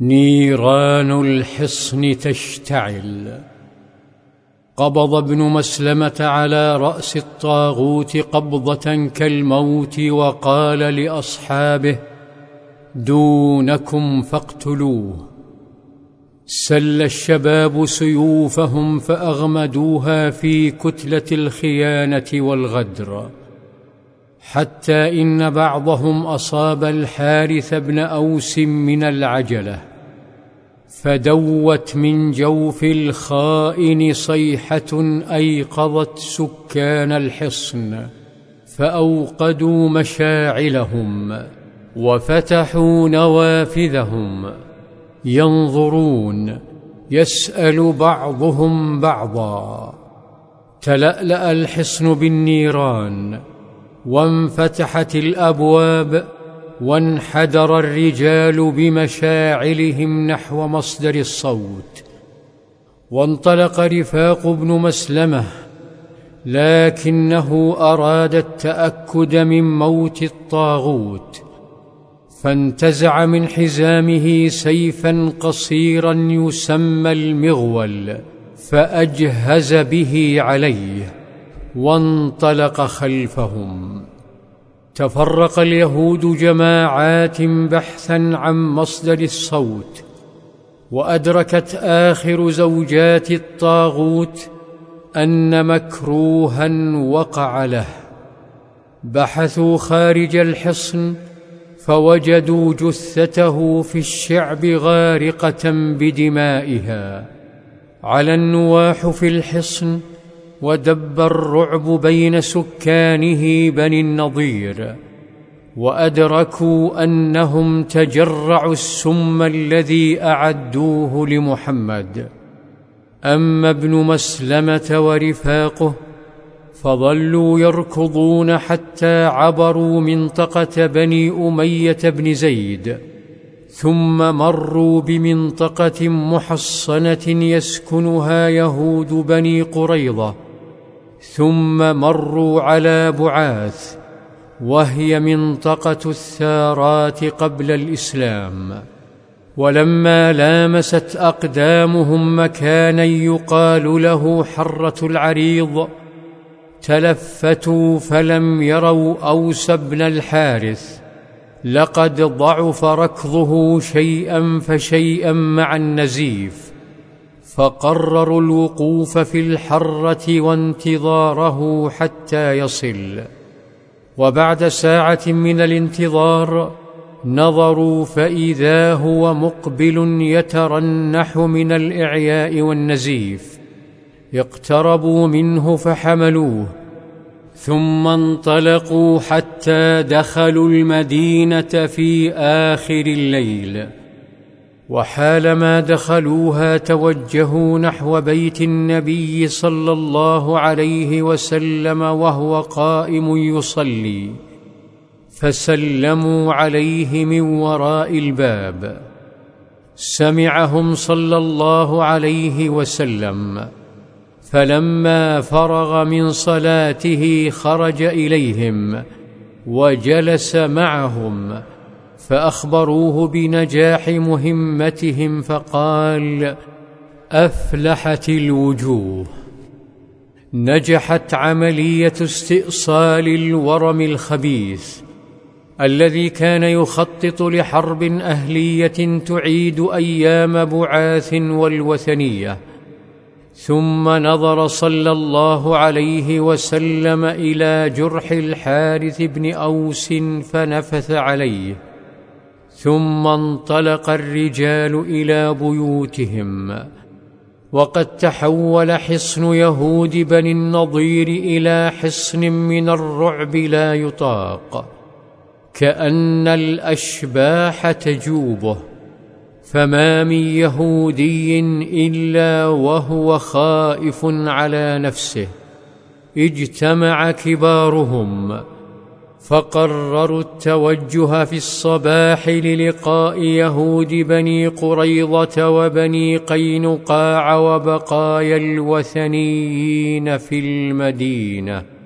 نيران الحصن تشتعل. قبض ابن مسلمة على رأس الطاغوت قبضة كالموت وقال لأصحابه دونكم فاقتلوه. سل الشباب سيوفهم فأغمدوها في كتلة الخيانة والغدر. حتى إن بعضهم أصاب الحارث بن أوس من العجلة. فدوت من جوف الخائن صيحة أيقظت سكان الحصن فأوقدوا مشاعلهم وفتحوا نوافذهم. ينظرون يسأل بعضهم بعضا. تلألأ الحصن بالنيران وانفتحت الأبواب وانحدر الرجال بمشاعلهم نحو مصدر الصوت. وانطلق رفاق بن مسلمة لكنه أراد التأكد من موت الطاغوت فانتزع من حزامه سيفا قصيرا يسمى المغول فأجهز به عليه وانطلق خلفهم. تفرق اليهود جماعات بحثا عن مصدر الصوت وأدركت آخر زوجات الطاغوت أن مكروها وقع له. بحثوا خارج الحصن فوجدوا جثته في الشعب غارقة بدمائها. على النواح في الحصن ودب الرعب بين سكانه بني النضير وأدركوا أنهم تجرعوا السم الذي أعدوه لمحمد. أما ابن مسلمة ورفاقه فظلوا يركضون حتى عبروا منطقة بني أمية بن زيد ثم مروا بمنطقة محصنة يسكنها يهود بني قريظة. ثم مروا على بعاث وهي منطقة الثارات قبل الإسلام. ولما لامست أقدامهم مكانا يقال له حرة العريض تلفتوا فلم يروا أوس بن الحارث. لقد ضعف ركضه شيئا فشيئا مع النزيف. فقرروا الوقوف في الحرة وانتظاره حتى يصل. وبعد ساعة من الانتظار نظروا فإذا هو مقبل يترنح من الإعياء والنزيف. اقتربوا منه فحملوه. ثم انطلقوا حتى دخلوا المدينة في آخر الليل. وحالما دخلوها توجهوا نحو بيت النبي صلى الله عليه وسلم وهو قائم يصلي. فسلموا عليه من وراء الباب. سمعهم صلى الله عليه وسلم. فلما فرغ من صلاته خرج إليهم وجلس معهم. فأخبروه بنجاح مهمتهم فقال أفلحت الوجوه. نجحت عملية استئصال الورم الخبيث الذي كان يخطط لحرب أهلية تعيد أيام بعاث والوثنية. ثم نظر صلى الله عليه وسلم إلى جرح الحارث بن أوس فنفث عليه. ثم انطلق الرجال إلى بيوتهم وقد تحول حصن يهود بني النضير إلى حصن من الرعب لا يطاق كأن الأشباح تجوبه فما من يهودي إلا وهو خائف على نفسه اجتمع كبارهم فقرروا التوجه في الصباح للقاء يهود بني قريضه وبني قينقاع وبقايا الوثنيين في المدينة.